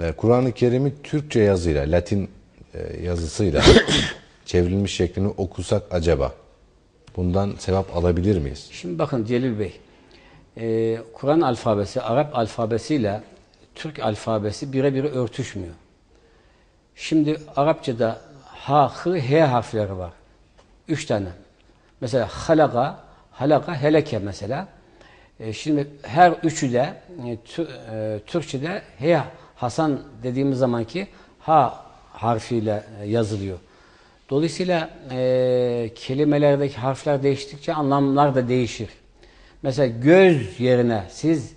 e, Kur'an-ı Kerim'i Türkçe yazıyla, Latin e, yazısıyla çevrilmiş şeklini okusak acaba bundan sevap alabilir miyiz? Şimdi bakın Celil Bey, e, Kur'an alfabesi, Arap alfabesiyle Türk alfabesi birebir örtüşmüyor. Şimdi Arapçada ha, hı, he harfleri var. Üç tane. Mesela halaka, halaka, heleke mesela. E, şimdi her üçü de tü, Türkçe'de he, Hasan dediğimiz zamanki ha harfiyle e, yazılıyor. Dolayısıyla e, kelimelerdeki harfler değiştikçe anlamlar da değişir. Mesela göz yerine siz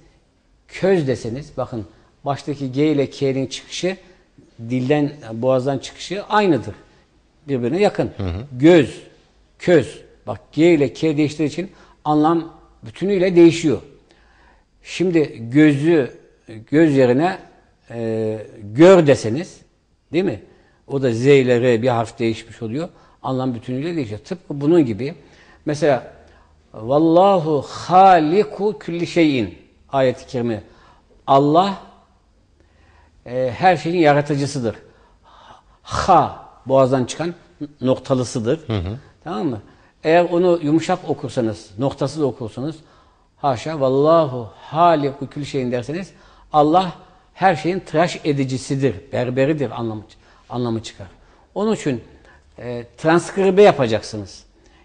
köz deseniz, bakın baştaki G ile K'nin çıkışı dilden, boğazdan çıkışı aynıdır. Birbirine yakın. Göz, köz. Bak G ile K değiştiği için anlam bütünüyle değişiyor. Şimdi gözü, göz yerine e, gör deseniz, değil mi? O da Z ile R bir harf değişmiş oluyor. Anlam bütünüyle değişiyor. Tıpkı bunun gibi. Mesela Vallahu haliku külli şeyin ayet-i kerime. Allah e, her şeyin yaratıcısıdır. Ha boğazdan çıkan noktalısıdır. Tamam mı? Eğer onu yumuşak okursanız, noktasız okursanız haşa vallahu haliku külli şeyin derseniz Allah her şeyin tıraş edicisidir, berberidir anlamı, anlamı çıkar. Onun için e, transkribe yapacaksınız.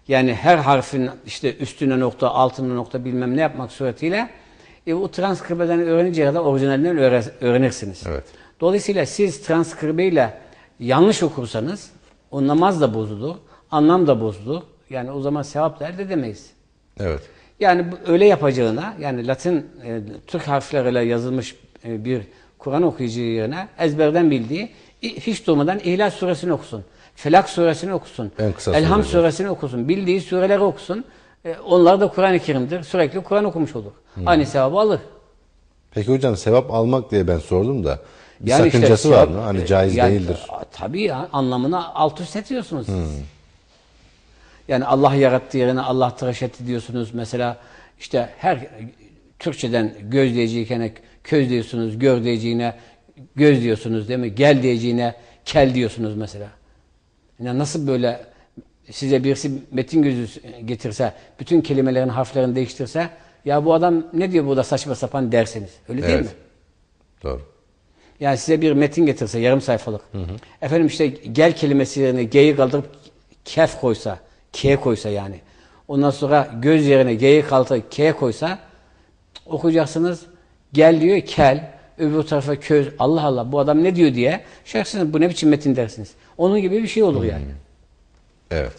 Yani her harfin işte üstüne nokta, altına nokta bilmem ne yapmak suretiyle e, o transkribeden öğrenince kadar orijinalinden öğre- öğrenirsiniz. Evet. Dolayısıyla siz transkribeyle yanlış okursanız o namaz da bozulur, anlam da bozulur. Yani o zaman sevap da elde edemeyiz. Evet. Yani öyle yapacağına, yani Latin, e, Türk harfleriyle yazılmış bir Kur'an okuyucu yerine ezberden bildiği hiç durmadan İhlas suresini okusun. Felak suresini okusun. Elham suresini okusun. Bildiği sureleri okusun. E, onlar da Kur'an-ı Kerim'dir. Sürekli Kur'an okumuş olur. Aynı sevabı alır. Peki hocam sevap almak diye ben sordum da bir Yani işte sakıncası var sevap- mı? Hani caiz yani, değildir. Tabii ya anlamını alt üst ediyorsunuz. siz. Yani Allah yarattı yerine Allah tıraş etti diyorsunuz. Mesela işte her Türkçeden göz diyeceğine köz diyorsunuz, gör diyeceğine göz diyorsunuz değil mi? Gel diyeceğine kel diyorsunuz mesela. Yani nasıl böyle size birisi metin gözü getirse, bütün kelimelerin harflerini değiştirse ya bu adam ne diyor burada saçma sapan derseniz. Öyle değil Evet. mi? Doğru. Yani size bir metin getirse yarım sayfalık. Efendim işte gel kelimesi yerine G'yi kaldırıp kef koysa, K koysa yani. Ondan sonra göz yerine G'yi kaldırıp K koysa okuyacaksınız. Gel diyor kel, öbür tarafa köz. Allah Allah bu adam ne diyor diye. Şaşırsınız bu ne biçim metin dersiniz. Onun gibi bir şey olur yani. Evet.